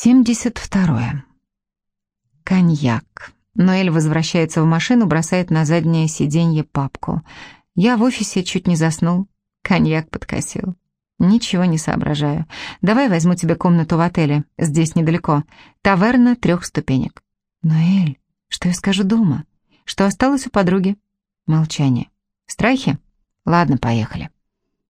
Семьдесят второе. Коньяк. Ноэль возвращается в машину, бросает на заднее сиденье папку. Я в офисе чуть не заснул. Коньяк подкосил. Ничего не соображаю. Давай возьму тебе комнату в отеле. Здесь недалеко. Таверна трех ступенек. Ноэль, что я скажу дома? Что осталось у подруги? Молчание. Страхи? Ладно, поехали.